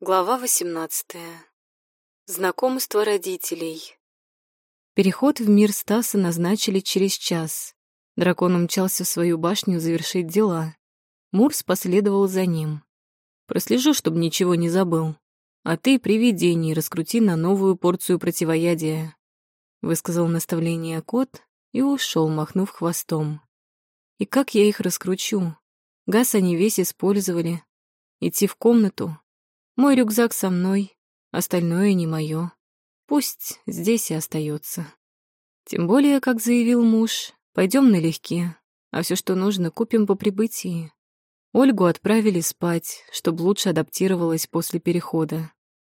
Глава 18. Знакомство родителей. Переход в мир Стаса назначили через час. Дракон умчался в свою башню завершить дела. Мурс последовал за ним. «Прослежу, чтобы ничего не забыл. А ты, привидений, раскрути на новую порцию противоядия», — высказал наставление кот и ушел, махнув хвостом. «И как я их раскручу? Газ они весь использовали. Идти в комнату, мой рюкзак со мной, остальное не мое. Пусть здесь и остается. Тем более, как заявил муж, пойдем налегке, а все, что нужно, купим по прибытии. Ольгу отправили спать, чтобы лучше адаптировалась после перехода.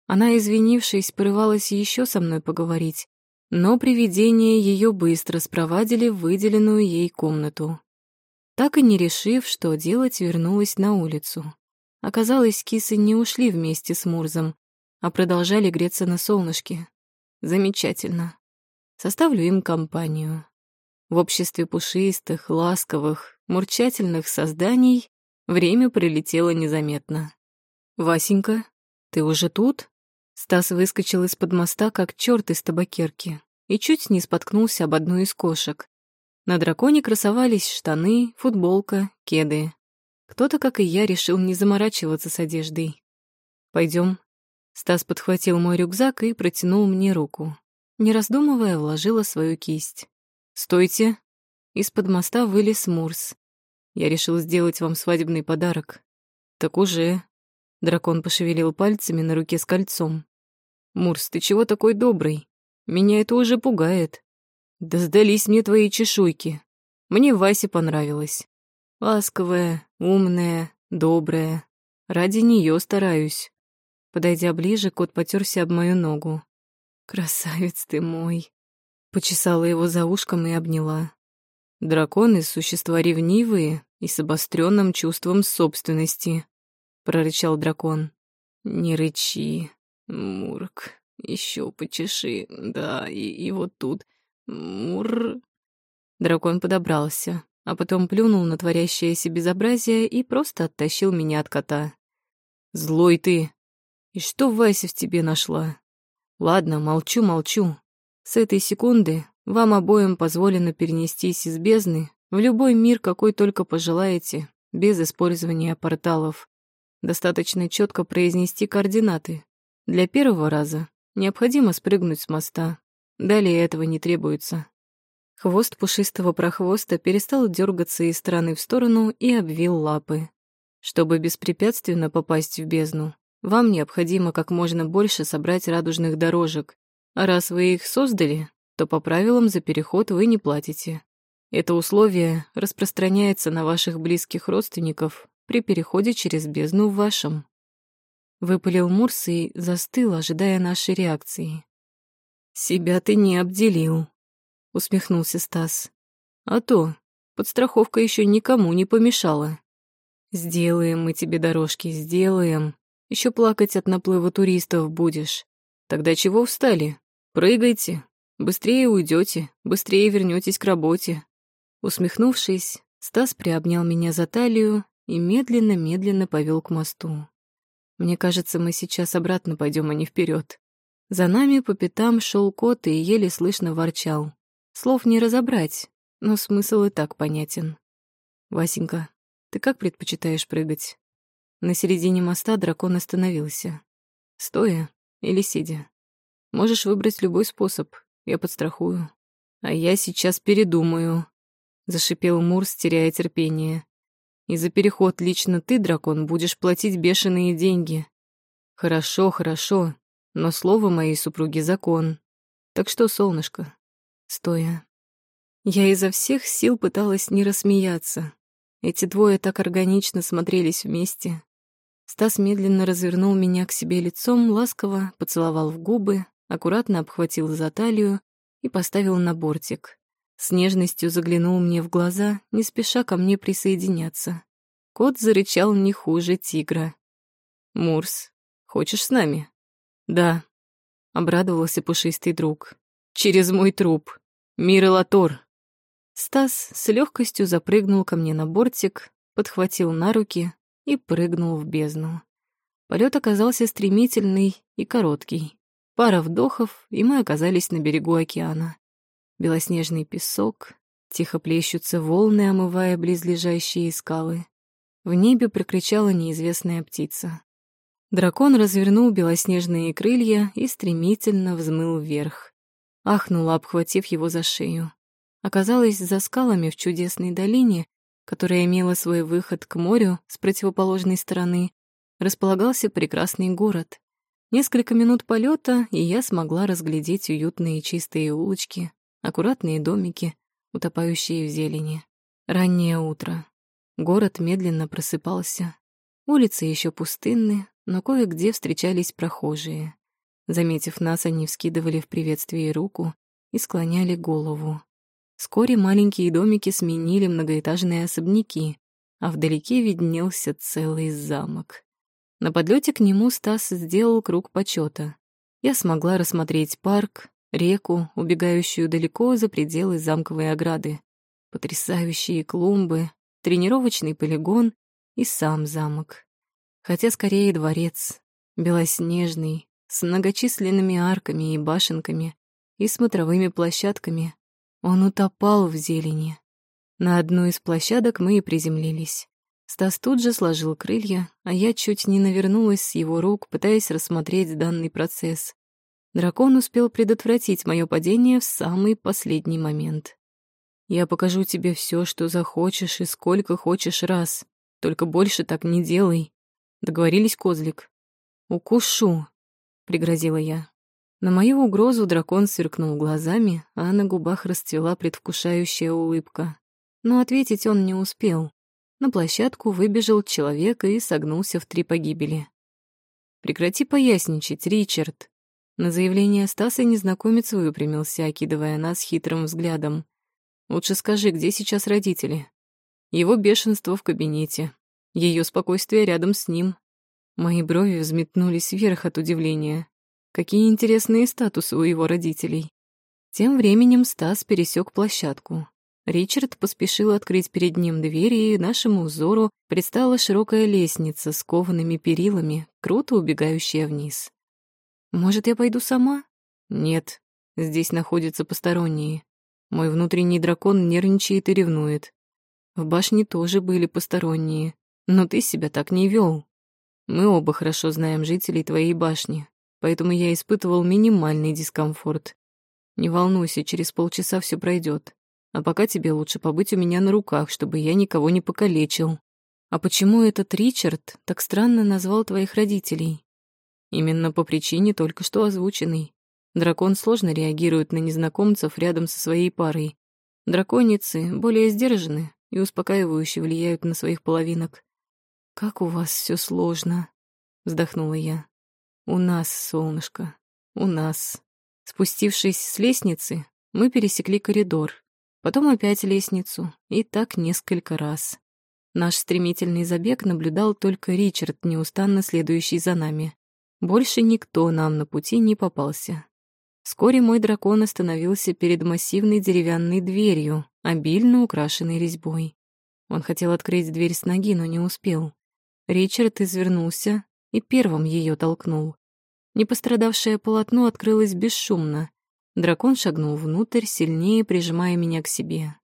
Она, извинившись, порывалась еще со мной поговорить, но привидение ее быстро спровадили в выделенную ей комнату. Так и не решив, что делать, вернулась на улицу. Оказалось, кисы не ушли вместе с Мурзом, а продолжали греться на солнышке. Замечательно. Составлю им компанию. В обществе пушистых, ласковых, мурчательных созданий время прилетело незаметно. «Васенька, ты уже тут?» Стас выскочил из-под моста, как черт из табакерки, и чуть не споткнулся об одну из кошек. На драконе красовались штаны, футболка, кеды. Кто-то, как и я, решил не заморачиваться с одеждой. Пойдем. Стас подхватил мой рюкзак и протянул мне руку. Не раздумывая, вложила свою кисть. «Стойте!» Из-под моста вылез Мурс. «Я решил сделать вам свадебный подарок». «Так уже...» Дракон пошевелил пальцами на руке с кольцом. «Мурс, ты чего такой добрый? Меня это уже пугает. Да сдались мне твои чешуйки. Мне Васе понравилось. Ласковая, умная, добрая. Ради нее стараюсь. Подойдя ближе, кот потерся об мою ногу. «Красавец ты мой!» Почесала его за ушком и обняла. «Драконы — существа ревнивые и с обостренным чувством собственности», — прорычал дракон. «Не рычи, Мурк, еще почеши, да, и, и вот тут, Мур...» Дракон подобрался, а потом плюнул на творящееся безобразие и просто оттащил меня от кота. «Злой ты! И что Вася в тебе нашла? Ладно, молчу, молчу. С этой секунды вам обоим позволено перенестись из бездны в любой мир, какой только пожелаете, без использования порталов. Достаточно четко произнести координаты. Для первого раза необходимо спрыгнуть с моста. Далее этого не требуется. Хвост пушистого прохвоста перестал дергаться из стороны в сторону и обвил лапы. Чтобы беспрепятственно попасть в бездну, вам необходимо как можно больше собрать радужных дорожек. А раз вы их создали, то по правилам за переход вы не платите. Это условие распространяется на ваших близких родственников при переходе через бездну в вашем. Выпалил Мурс и застыл, ожидая нашей реакции. «Себя ты не обделил», — усмехнулся Стас. «А то, подстраховка еще никому не помешала. Сделаем мы тебе дорожки, сделаем. Еще плакать от наплыва туристов будешь. Тогда чего встали? Прыгайте. Быстрее уйдете, быстрее вернетесь к работе». Усмехнувшись, Стас приобнял меня за талию и медленно-медленно повел к мосту. Мне кажется, мы сейчас обратно пойдем, а не вперед. За нами по пятам шел кот и еле слышно ворчал. Слов не разобрать, но смысл и так понятен. «Васенька, ты как предпочитаешь прыгать?» На середине моста дракон остановился. Стоя или сидя. Можешь выбрать любой способ, я подстрахую. А я сейчас передумаю, зашипел Мурс, теряя терпение. И за переход лично ты, дракон, будешь платить бешеные деньги. Хорошо, хорошо, но слово моей супруги закон. Так что, солнышко, стоя. Я изо всех сил пыталась не рассмеяться. Эти двое так органично смотрелись вместе. Стас медленно развернул меня к себе лицом, ласково поцеловал в губы, аккуратно обхватил за талию и поставил на бортик. С нежностью заглянул мне в глаза, не спеша ко мне присоединяться. Кот зарычал не хуже тигра. «Мурс, хочешь с нами?» «Да», — обрадовался пушистый друг. «Через мой труп». Мир Латор. Стас с легкостью запрыгнул ко мне на бортик, подхватил на руки и прыгнул в бездну. Полет оказался стремительный и короткий. Пара вдохов, и мы оказались на берегу океана. Белоснежный песок, тихо плещутся волны, омывая близлежащие скалы. В небе прокричала неизвестная птица. Дракон развернул белоснежные крылья и стремительно взмыл вверх. Ахнула, обхватив его за шею. Оказалось, за скалами в чудесной долине, которая имела свой выход к морю с противоположной стороны, располагался прекрасный город. Несколько минут полета, и я смогла разглядеть уютные чистые улочки, аккуратные домики, утопающие в зелени. Раннее утро. Город медленно просыпался. Улицы еще пустынны, но кое-где встречались прохожие. Заметив нас, они вскидывали в приветствии руку и склоняли голову. Вскоре маленькие домики сменили многоэтажные особняки, а вдалеке виднелся целый замок. На подлете к нему Стас сделал круг почета. Я смогла рассмотреть парк, реку, убегающую далеко за пределы замковой ограды, потрясающие клумбы, тренировочный полигон и сам замок хотя скорее дворец, белоснежный, с многочисленными арками и башенками и смотровыми площадками. Он утопал в зелени. На одну из площадок мы и приземлились. Стас тут же сложил крылья, а я чуть не навернулась с его рук, пытаясь рассмотреть данный процесс. Дракон успел предотвратить мое падение в самый последний момент. «Я покажу тебе все, что захочешь и сколько хочешь раз. Только больше так не делай», Договорились, козлик. «Укушу», — пригрозила я. На мою угрозу дракон сверкнул глазами, а на губах расцвела предвкушающая улыбка. Но ответить он не успел. На площадку выбежал человек и согнулся в три погибели. «Прекрати поясничать, Ричард!» На заявление Стаса незнакомец выпрямился, окидывая нас хитрым взглядом. «Лучше скажи, где сейчас родители?» «Его бешенство в кабинете. Ее спокойствие рядом с ним. Мои брови взметнулись вверх от удивления. Какие интересные статусы у его родителей. Тем временем Стас пересек площадку. Ричард поспешил открыть перед ним двери, и нашему взору предстала широкая лестница с коваными перилами, круто убегающая вниз. «Может, я пойду сама?» «Нет, здесь находятся посторонние. Мой внутренний дракон нервничает и ревнует. В башне тоже были посторонние, но ты себя так не вел. Мы оба хорошо знаем жителей твоей башни, поэтому я испытывал минимальный дискомфорт. Не волнуйся, через полчаса все пройдет. А пока тебе лучше побыть у меня на руках, чтобы я никого не покалечил. А почему этот Ричард так странно назвал твоих родителей? Именно по причине только что озвученной. Дракон сложно реагирует на незнакомцев рядом со своей парой. Драконицы более сдержаны и успокаивающе влияют на своих половинок. «Как у вас все сложно», — вздохнула я. «У нас, солнышко, у нас». Спустившись с лестницы, мы пересекли коридор, потом опять лестницу, и так несколько раз. Наш стремительный забег наблюдал только Ричард, неустанно следующий за нами. Больше никто нам на пути не попался. Вскоре мой дракон остановился перед массивной деревянной дверью, обильно украшенной резьбой. Он хотел открыть дверь с ноги, но не успел. Ричард извернулся и первым ее толкнул. Непострадавшее полотно открылось бесшумно. Дракон шагнул внутрь, сильнее прижимая меня к себе.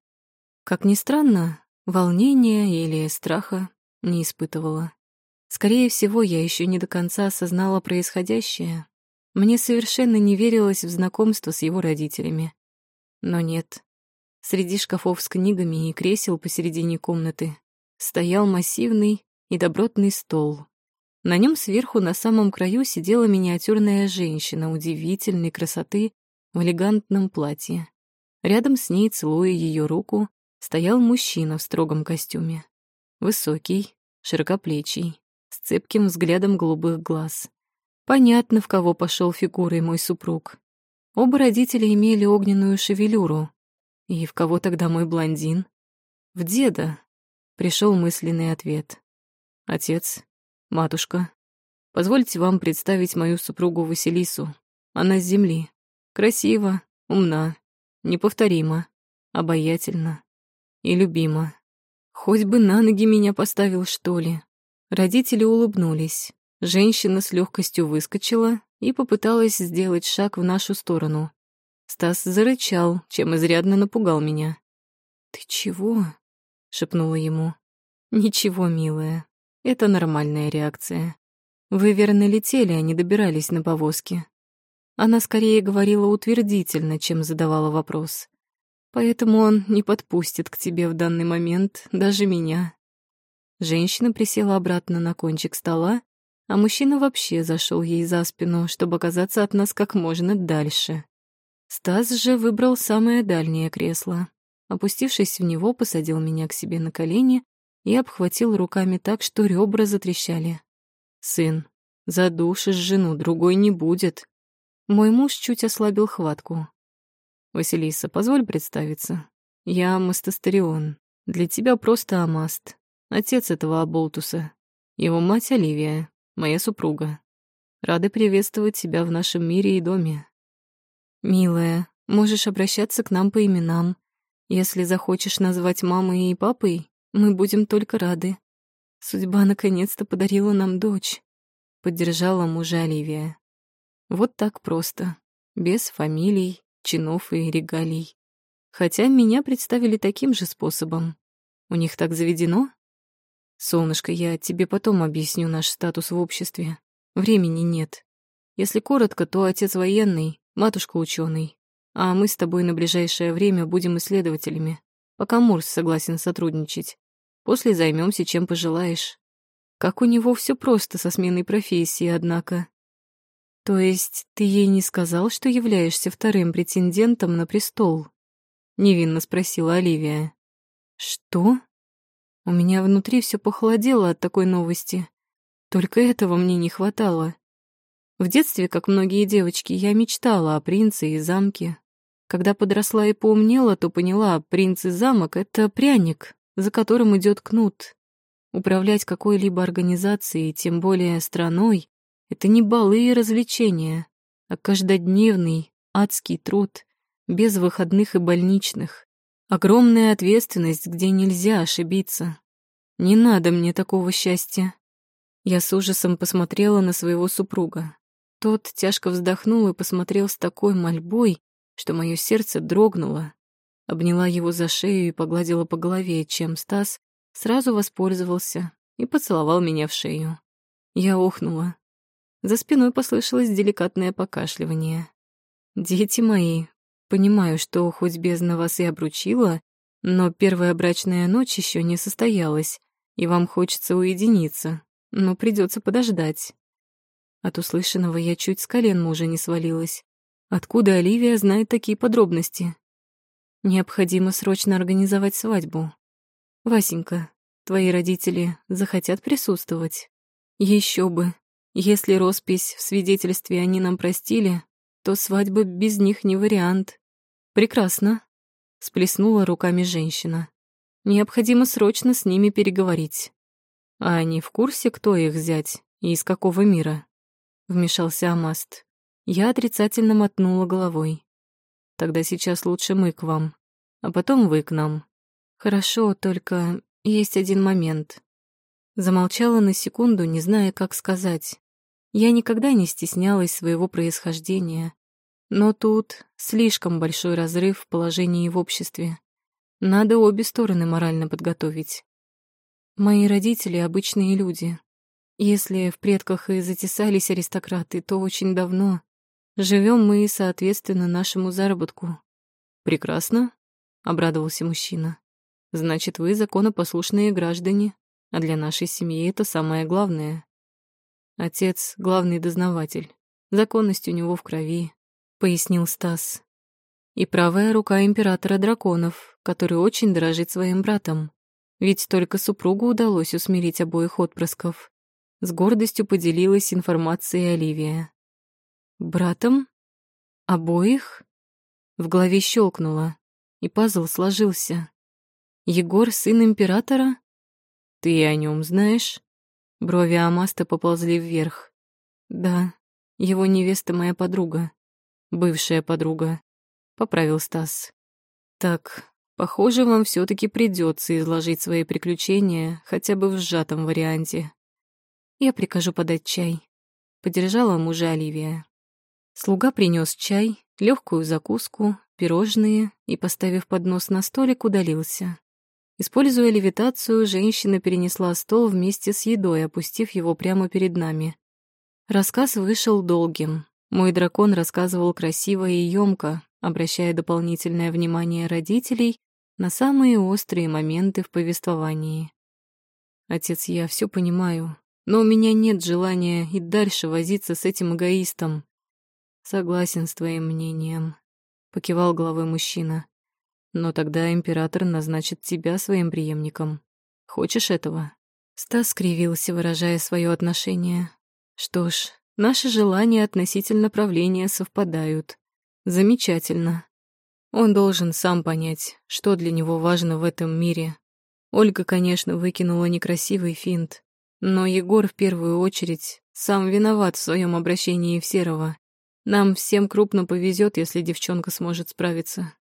Как ни странно, волнения или страха не испытывала. Скорее всего, я еще не до конца осознала происходящее. Мне совершенно не верилось в знакомство с его родителями. Но нет. Среди шкафов с книгами и кресел посередине комнаты стоял массивный, и добротный стол. На нем сверху на самом краю сидела миниатюрная женщина удивительной красоты в элегантном платье. Рядом с ней, целуя ее руку, стоял мужчина в строгом костюме. Высокий, широкоплечий, с цепким взглядом голубых глаз. Понятно, в кого пошел фигурой мой супруг. Оба родителя имели огненную шевелюру. И в кого тогда мой блондин? В деда. Пришел мысленный ответ. Отец, матушка, позвольте вам представить мою супругу Василису. Она с земли. Красива, умна, неповторима, обаятельна и любима. Хоть бы на ноги меня поставил, что ли. Родители улыбнулись. Женщина с легкостью выскочила и попыталась сделать шаг в нашу сторону. Стас зарычал, чем изрядно напугал меня. «Ты чего?» — шепнула ему. «Ничего, милая. Это нормальная реакция. Вы верно летели, а не добирались на повозке». Она скорее говорила утвердительно, чем задавала вопрос. Поэтому он не подпустит к тебе в данный момент даже меня. Женщина присела обратно на кончик стола, а мужчина вообще зашел ей за спину, чтобы оказаться от нас как можно дальше. Стас же выбрал самое дальнее кресло. Опустившись в него, посадил меня к себе на колени и обхватил руками так, что ребра затрещали. «Сын, задушишь жену, другой не будет». Мой муж чуть ослабил хватку. «Василиса, позволь представиться. Я Мастастерион. Для тебя просто Амаст. Отец этого Аболтуса. Его мать Оливия, моя супруга. Рады приветствовать тебя в нашем мире и доме. Милая, можешь обращаться к нам по именам. Если захочешь назвать мамой и папой, мы будем только рады. Судьба наконец-то подарила нам дочь. Поддержала мужа Оливия. Вот так просто. Без фамилий, чинов и регалий. Хотя меня представили таким же способом. У них так заведено? Солнышко, я тебе потом объясню наш статус в обществе. Времени нет. Если коротко, то отец военный, матушка ученый, а мы с тобой на ближайшее время будем исследователями, пока Мурс согласен сотрудничать. После займемся чем пожелаешь. Как у него все просто со сменой профессии, однако. «То есть ты ей не сказал, что являешься вторым претендентом на престол?» — невинно спросила Оливия. «Что?» У меня внутри все похолодело от такой новости. Только этого мне не хватало. В детстве, как многие девочки, я мечтала о принце и замке. Когда подросла и поумнела, то поняла, принц и замок — это пряник, за которым идет кнут. Управлять какой-либо организацией, тем более страной, это не балы и развлечения, а каждодневный адский труд, без выходных и больничных. Огромная ответственность, где нельзя ошибиться. Не надо мне такого счастья. Я с ужасом посмотрела на своего супруга. Тот тяжко вздохнул и посмотрел с такой мольбой, что мое сердце дрогнуло. Обняла его за шею и погладила по голове, чем Стас сразу воспользовался и поцеловал меня в шею. Я охнула. За спиной послышалось деликатное покашливание. «Дети мои, понимаю, что хоть бездна вас и обручила, но первая брачная ночь еще не состоялась, и вам хочется уединиться, но придется подождать». От услышанного я чуть с колен мужа не свалилась. Откуда Оливия знает такие подробности? Необходимо срочно организовать свадьбу. Васенька, твои родители захотят присутствовать? Еще бы, если роспись в свидетельстве они нам простили, то свадьба без них не вариант. Прекрасно. Сплеснула руками женщина. Необходимо срочно с ними переговорить. А они в курсе, кто их взять и из какого мира? Вмешался Амаст. Я отрицательно мотнула головой. Тогда сейчас лучше мы к вам, а потом вы к нам. Хорошо, только есть один момент. Замолчала на секунду, не зная, как сказать. Я никогда не стеснялась своего происхождения, но тут слишком большой разрыв в положении в обществе. Надо обе стороны морально подготовить. Мои родители — обычные люди. Если в предках и затесались аристократы, то очень давно. Живем мы, соответственно, нашему заработку. Прекрасно, — обрадовался мужчина. Значит, вы законопослушные граждане, а для нашей семьи это самое главное. Отец — главный дознаватель. Законность у него в крови, — пояснил Стас. И правая рука императора драконов, который очень дорожит своим братом. Ведь только супругу удалось усмирить обоих отпрысков. С гордостью поделилась информацией Оливия. «Братом? Обоих?» В голове щелкнуло, и пазл сложился. «Егор — сын императора? Ты о нем знаешь?» Брови Амаста поползли вверх. «Да, его невеста моя подруга. Бывшая подруга», — поправил Стас. «Так, похоже, вам все таки придется изложить свои приключения хотя бы в сжатом варианте. Я прикажу подать чай. Поддержала мужа Оливия. Слуга принес чай, легкую закуску, пирожные и, поставив поднос на столик, удалился. Используя левитацию, женщина перенесла стол вместе с едой, опустив его прямо перед нами. Рассказ вышел долгим. Мой дракон рассказывал красиво и ёмко, обращая дополнительное внимание родителей на самые острые моменты в повествовании. «Отец, я все понимаю, но у меня нет желания и дальше возиться с этим эгоистом. Согласен с твоим мнением, покивал головой мужчина. Но тогда император назначит тебя своим преемником. Хочешь этого? Стас скривился, выражая свое отношение. Что ж, наши желания относительно правления совпадают. Замечательно. Он должен сам понять, что для него важно в этом мире. Ольга, конечно, выкинула некрасивый финт, но Егор в первую очередь сам виноват в своем обращении в Серого. Нам всем крупно повезет, если девчонка сможет справиться.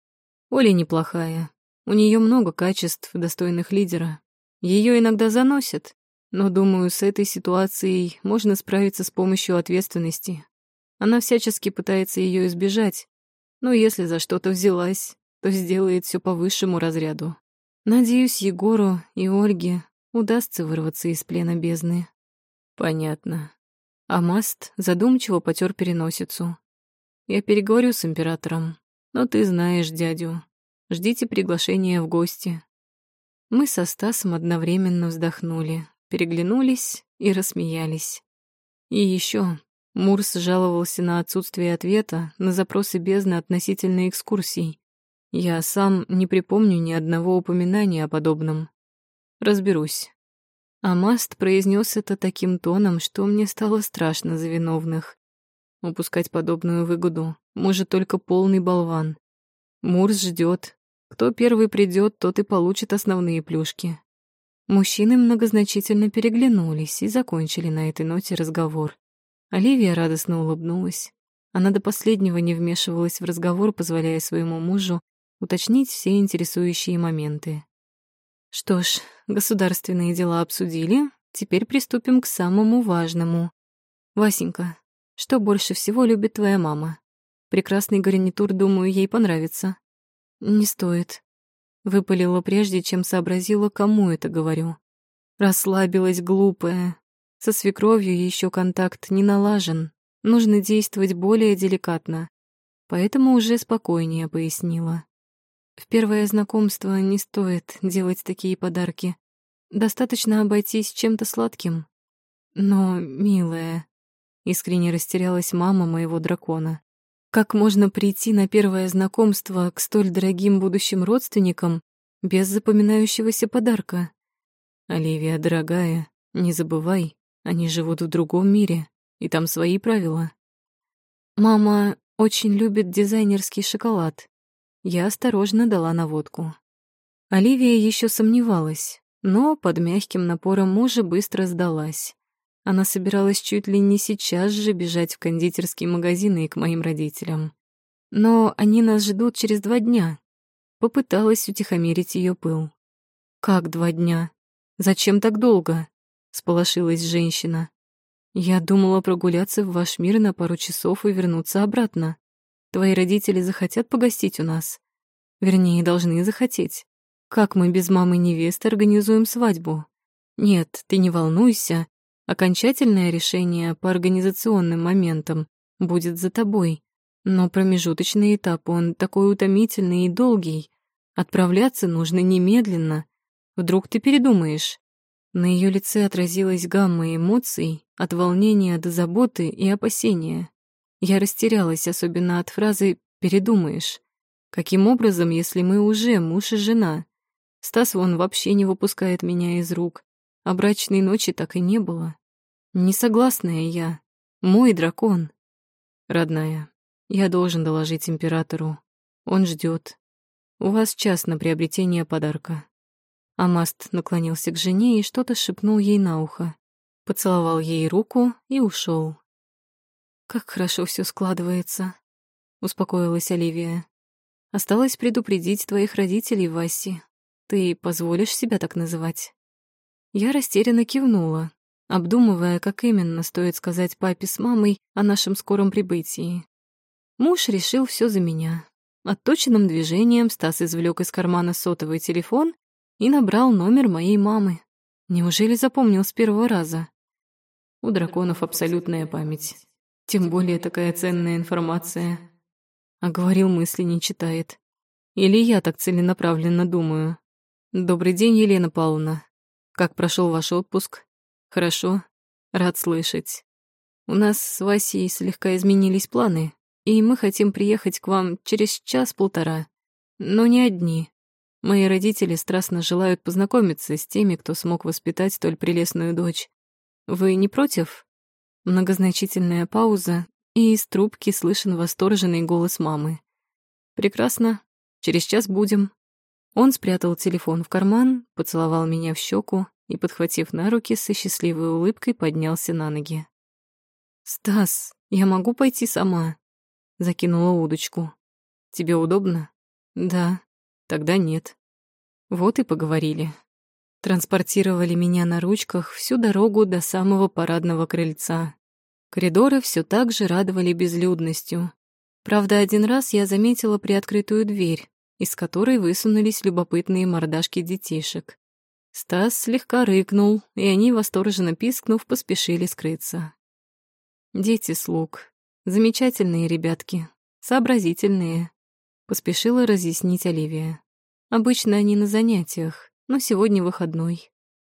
Оля неплохая. У нее много качеств, достойных лидера. Ее иногда заносят, но, думаю, с этой ситуацией можно справиться с помощью ответственности. Она всячески пытается ее избежать, но если за что-то взялась, то сделает все по высшему разряду. Надеюсь, Егору и Ольге удастся вырваться из плена бездны. Понятно. А Маст задумчиво потер переносицу. Я переговорю с императором, но ты знаешь дядю. Ждите приглашения в гости. Мы со Стасом одновременно вздохнули, переглянулись и рассмеялись. И еще Мурс жаловался на отсутствие ответа на запросы бездны относительно экскурсий. Я сам не припомню ни одного упоминания о подобном. Разберусь. А Маст произнес это таким тоном, что мне стало страшно за виновных. Упускать подобную выгоду может только полный болван. Мурс ждет. Кто первый придет, тот и получит основные плюшки. Мужчины многозначительно переглянулись и закончили на этой ноте разговор. Оливия радостно улыбнулась. Она до последнего не вмешивалась в разговор, позволяя своему мужу уточнить все интересующие моменты. Что ж, государственные дела обсудили, теперь приступим к самому важному. Васенька, что больше всего любит твоя мама? Прекрасный гарнитур, думаю, ей понравится. Не стоит. Выпалила прежде, чем сообразила, кому это говорю. Расслабилась глупая. Со свекровью еще контакт не налажен. Нужно действовать более деликатно. Поэтому уже спокойнее пояснила. В первое знакомство не стоит делать такие подарки. Достаточно обойтись чем-то сладким. Но, милая, искренне растерялась мама моего дракона. Как можно прийти на первое знакомство к столь дорогим будущим родственникам без запоминающегося подарка? Оливия, дорогая, не забывай, они живут в другом мире, и там свои правила. Мама очень любит дизайнерский шоколад, я осторожно дала наводку. Оливия еще сомневалась, но под мягким напором мужа быстро сдалась. Она собиралась чуть ли не сейчас же бежать в кондитерские магазины и к моим родителям. Но они нас ждут через два дня. Попыталась утихомирить ее пыл. «Как два дня? Зачем так долго?» — сполошилась женщина. «Я думала прогуляться в ваш мир на пару часов и вернуться обратно. Твои родители захотят погостить у нас. Вернее, должны захотеть. Как мы без мамы невесты организуем свадьбу? Нет, ты не волнуйся. Окончательное решение по организационным моментам будет за тобой. Но промежуточный этап, он такой утомительный и долгий. Отправляться нужно немедленно. Вдруг ты передумаешь. На ее лице отразилась гамма эмоций, от волнения до заботы и опасения. Я растерялась, особенно от фразы «передумаешь». Каким образом, если мы уже муж и жена? Стас вон вообще не выпускает меня из рук, а брачной ночи так и не было. Несогласная я. Мой дракон. Родная, я должен доложить императору. Он ждет. У вас час на приобретение подарка. Амаст наклонился к жене и что-то шепнул ей на ухо. Поцеловал ей руку и ушел. «Как хорошо все складывается», — успокоилась Оливия. «Осталось предупредить твоих родителей, Васи. Ты позволишь себя так называть?» Я растерянно кивнула. обдумывая, как именно стоит сказать папе с мамой о нашем скором прибытии. Муж решил все за меня. Отточенным движением Стас извлек из кармана сотовый телефон и набрал номер моей мамы. Неужели запомнил с первого раза? У драконов абсолютная память. Тем более такая ценная информация. А говорил, мысли не читает. Или я так целенаправленно думаю. Добрый день, Елена Павловна. Как прошел ваш отпуск? Хорошо. Рад слышать. У нас с Васей слегка изменились планы, и мы хотим приехать к вам через час-полтора. Но не одни. Мои родители страстно желают познакомиться с теми, кто смог воспитать столь прелестную дочь. Вы не против? Многозначительная пауза, и из трубки слышен восторженный голос мамы. «Прекрасно. Через час будем». Он спрятал телефон в карман, поцеловал меня в щеку и, подхватив на руки, со счастливой улыбкой поднялся на ноги. «Стас, я могу пойти сама?» Закинула удочку. «Тебе удобно?» «Да». «Тогда нет». Вот и поговорили транспортировали меня на ручках всю дорогу до самого парадного крыльца. Коридоры все так же радовали безлюдностью. Правда, один раз я заметила приоткрытую дверь, из которой высунулись любопытные мордашки детишек. Стас слегка рыкнул, и они, восторженно пискнув, поспешили скрыться. Дети слуг. Замечательные ребятки. Сообразительные. Поспешила разъяснить Оливия. Обычно они на занятиях но сегодня выходной.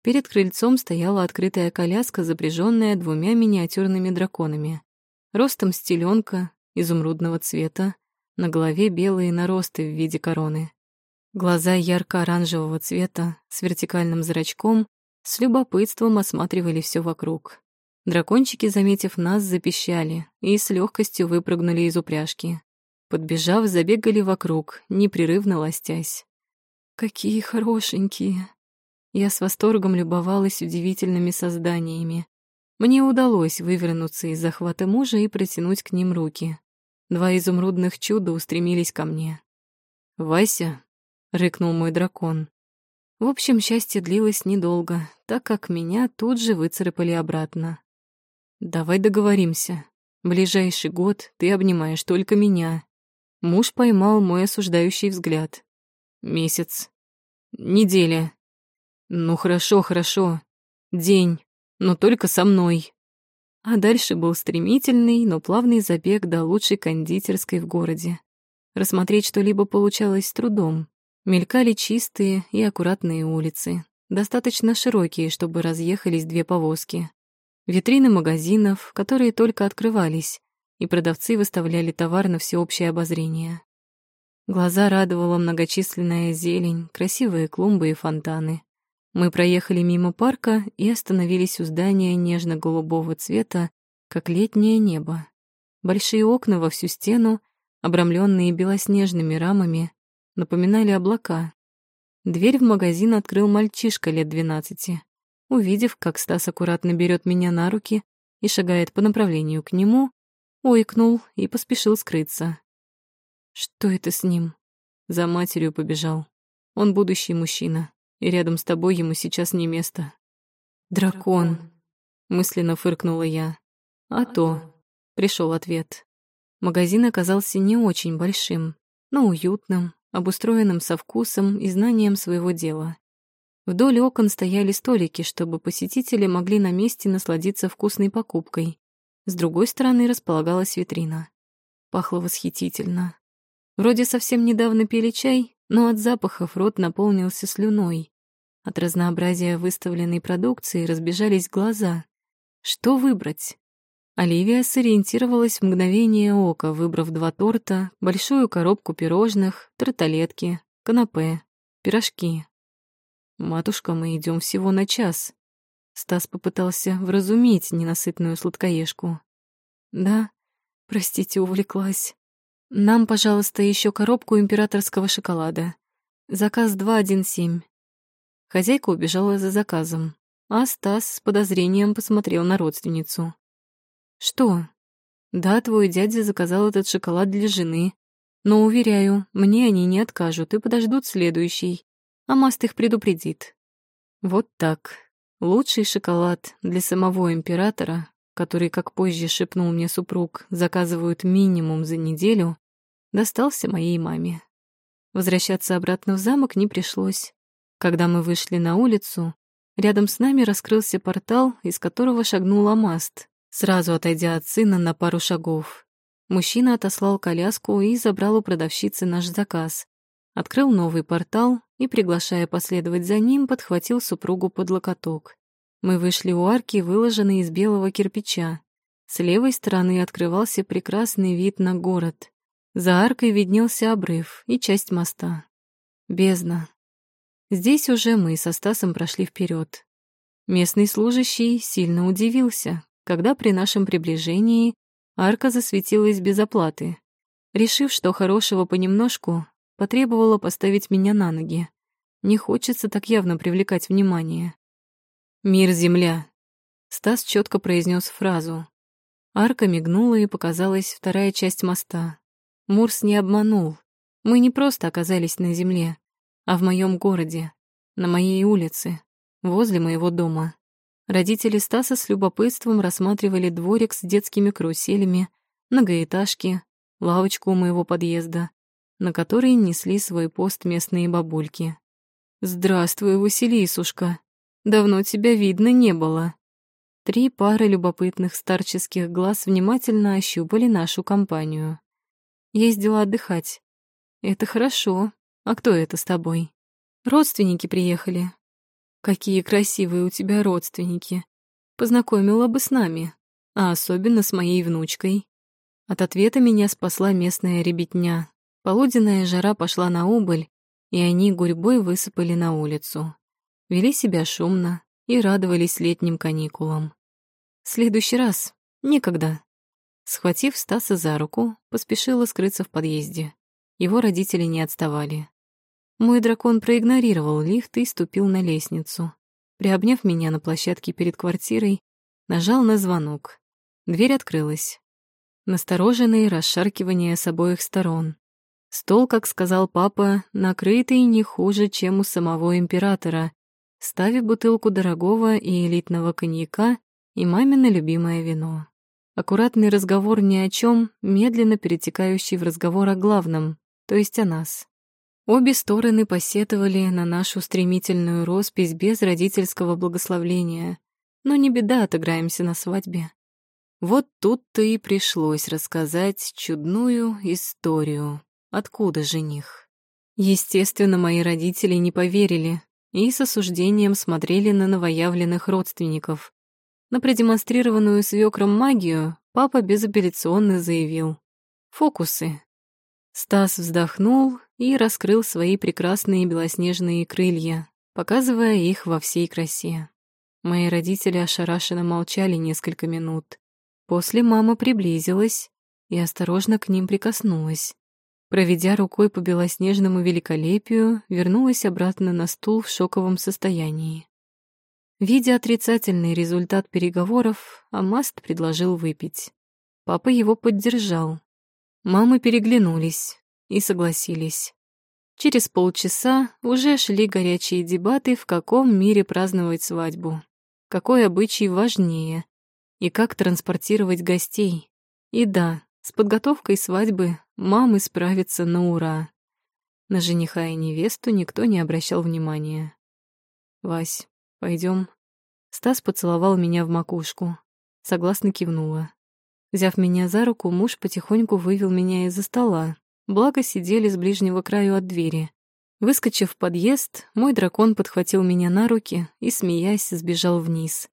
Перед крыльцом стояла открытая коляска, запряженная двумя миниатюрными драконами. Ростом стеленка, изумрудного цвета, на голове белые наросты в виде короны. Глаза ярко-оранжевого цвета, с вертикальным зрачком, с любопытством осматривали все вокруг. Дракончики, заметив нас, запищали и с легкостью выпрыгнули из упряжки. Подбежав, забегали вокруг, непрерывно ластясь. Какие хорошенькие. Я с восторгом любовалась удивительными созданиями. Мне удалось вывернуться из захвата мужа и протянуть к ним руки. Два изумрудных чуда устремились ко мне. «Вася!» — рыкнул мой дракон. В общем, счастье длилось недолго, так как меня тут же выцарапали обратно. «Давай договоримся. Ближайший год ты обнимаешь только меня». Муж поймал мой осуждающий взгляд. Месяц. Неделя. Ну хорошо, хорошо. День. Но только со мной. А дальше был стремительный, но плавный забег до лучшей кондитерской в городе. Рассмотреть что-либо получалось с трудом. Мелькали чистые и аккуратные улицы, достаточно широкие, чтобы разъехались две повозки. Витрины магазинов, которые только открывались, и продавцы выставляли товар на всеобщее обозрение. Глаза радовала многочисленная зелень, красивые клумбы и фонтаны. Мы проехали мимо парка и остановились у здания нежно-голубого цвета, как летнее небо. Большие окна во всю стену, обрамленные белоснежными рамами, напоминали облака. Дверь в магазин открыл мальчишка лет двенадцати. Увидев, как Стас аккуратно берет меня на руки и шагает по направлению к нему, ойкнул и поспешил скрыться. Что это с ним? За матерью побежал. Он будущий мужчина, и рядом с тобой ему сейчас не место. Дракон, мысленно фыркнула я. А то, пришел ответ. Магазин оказался не очень большим, но уютным, обустроенным со вкусом и знанием своего дела. Вдоль окон стояли столики, чтобы посетители могли на месте насладиться вкусной покупкой. С другой стороны располагалась витрина. Пахло восхитительно. Вроде совсем недавно пили чай, но от запахов рот наполнился слюной. От разнообразия выставленной продукции разбежались глаза. Что выбрать? Оливия сориентировалась в мгновение ока, выбрав два торта, большую коробку пирожных, тарталетки, канапе, пирожки. «Матушка, мы идем всего на час». Стас попытался вразумить ненасытную сладкоежку. «Да, простите, увлеклась». Нам, пожалуйста, еще коробку императорского шоколада. Заказ 217. Хозяйка убежала за заказом, а Стас с подозрением посмотрел на родственницу. Что? Да, твой дядя заказал этот шоколад для жены. Но, уверяю, мне они не откажут и подождут следующий. А Маст их предупредит. Вот так. Лучший шоколад для самого императора, который, как позже шепнул мне супруг, заказывают минимум за неделю, достался моей маме. Возвращаться обратно в замок не пришлось. Когда мы вышли на улицу, рядом с нами раскрылся портал, из которого шагнул Амаст, сразу отойдя от сына на пару шагов. Мужчина отослал коляску и забрал у продавщицы наш заказ. Открыл новый портал и, приглашая последовать за ним, подхватил супругу под локоток. Мы вышли у арки, выложенной из белого кирпича. С левой стороны открывался прекрасный вид на город. За аркой виднелся обрыв и часть моста. Бездна. Здесь уже мы со Стасом прошли вперед. Местный служащий сильно удивился, когда при нашем приближении арка засветилась без оплаты. Решив, что хорошего понемножку, потребовала поставить меня на ноги. Не хочется так явно привлекать внимание. «Мир, земля!» Стас четко произнес фразу. Арка мигнула, и показалась вторая часть моста. Мурс не обманул. Мы не просто оказались на земле, а в моем городе, на моей улице, возле моего дома. Родители Стаса с любопытством рассматривали дворик с детскими каруселями, многоэтажки, лавочку у моего подъезда, на которой несли свой пост местные бабульки. «Здравствуй, Василисушка! Давно тебя видно не было!» Три пары любопытных старческих глаз внимательно ощупали нашу компанию. Ездила отдыхать. Это хорошо. А кто это с тобой? Родственники приехали. Какие красивые у тебя родственники. Познакомила бы с нами, а особенно с моей внучкой. От ответа меня спасла местная ребятня. Полуденная жара пошла на убыль, и они гурьбой высыпали на улицу. Вели себя шумно и радовались летним каникулам. следующий раз. Некогда. Схватив Стаса за руку, поспешила скрыться в подъезде. Его родители не отставали. Мой дракон проигнорировал лифт и ступил на лестницу. Приобняв меня на площадке перед квартирой, нажал на звонок. Дверь открылась. Настороженные расшаркивания с обоих сторон. Стол, как сказал папа, накрытый не хуже, чем у самого императора, ставив бутылку дорогого и элитного коньяка и мамино любимое вино. Аккуратный разговор ни о чем, медленно перетекающий в разговор о главном, то есть о нас. Обе стороны посетовали на нашу стремительную роспись без родительского благословления. Но не беда, отыграемся на свадьбе. Вот тут-то и пришлось рассказать чудную историю. Откуда жених? Естественно, мои родители не поверили и с осуждением смотрели на новоявленных родственников. На продемонстрированную свекром магию папа безапелляционно заявил. «Фокусы». Стас вздохнул и раскрыл свои прекрасные белоснежные крылья, показывая их во всей красе. Мои родители ошарашенно молчали несколько минут. После мама приблизилась и осторожно к ним прикоснулась. Проведя рукой по белоснежному великолепию, вернулась обратно на стул в шоковом состоянии. Видя отрицательный результат переговоров, Амаст предложил выпить. Папа его поддержал. Мамы переглянулись и согласились. Через полчаса уже шли горячие дебаты, в каком мире праздновать свадьбу, какой обычай важнее и как транспортировать гостей. И да, с подготовкой свадьбы мамы справятся на ура. На жениха и невесту никто не обращал внимания. «Вась, Пойдем. Стас поцеловал меня в макушку. Согласно кивнула. Взяв меня за руку, муж потихоньку вывел меня из-за стола. Благо сидели с ближнего краю от двери. Выскочив в подъезд, мой дракон подхватил меня на руки и, смеясь, сбежал вниз.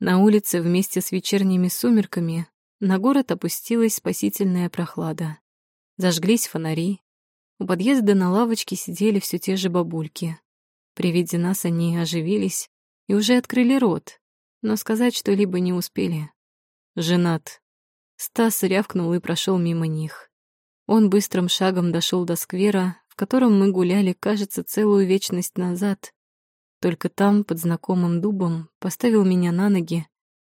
На улице вместе с вечерними сумерками на город опустилась спасительная прохлада. Зажглись фонари. У подъезда на лавочке сидели все те же бабульки. При виде нас они оживились и уже открыли рот, но сказать что-либо не успели. «Женат». Стас рявкнул и прошел мимо них. Он быстрым шагом дошел до сквера, в котором мы гуляли, кажется, целую вечность назад. Только там, под знакомым дубом, поставил меня на ноги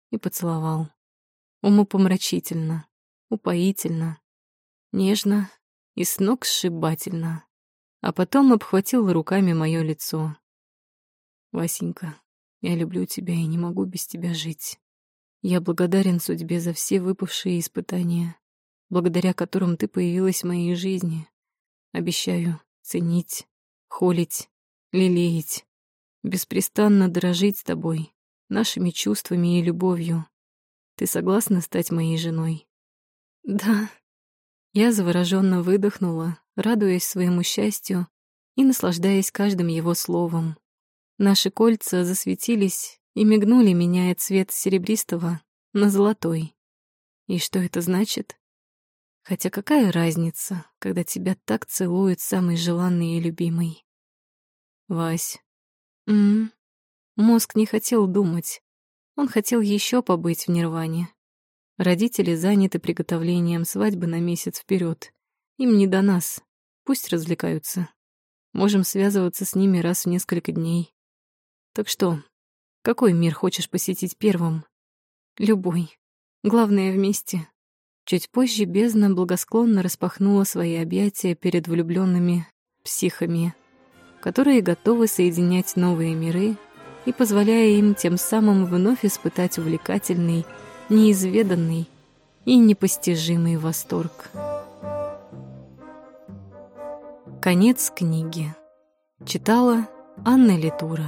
и поцеловал. Умопомрачительно, упоительно, нежно и с ног сшибательно. А потом обхватил руками мое лицо. «Васенька, Я люблю тебя и не могу без тебя жить. Я благодарен судьбе за все выпавшие испытания, благодаря которым ты появилась в моей жизни. Обещаю ценить, холить, лелеять, беспрестанно дорожить тобой, нашими чувствами и любовью. Ты согласна стать моей женой? Да. Я завороженно выдохнула, радуясь своему счастью и наслаждаясь каждым его словом. Наши кольца засветились и мигнули, меняя цвет серебристого на золотой. И что это значит? Хотя какая разница, когда тебя так целует самый желанный и любимый? Вась. М, -м, Мозг не хотел думать. Он хотел еще побыть в Нирване. Родители заняты приготовлением свадьбы на месяц вперед. Им не до нас. Пусть развлекаются. Можем связываться с ними раз в несколько дней. Так что, какой мир хочешь посетить первым? Любой. Главное, вместе. Чуть позже бездна благосклонно распахнула свои объятия перед влюбленными психами, которые готовы соединять новые миры и позволяя им тем самым вновь испытать увлекательный, неизведанный и непостижимый восторг. Конец книги. Читала Анна Литура.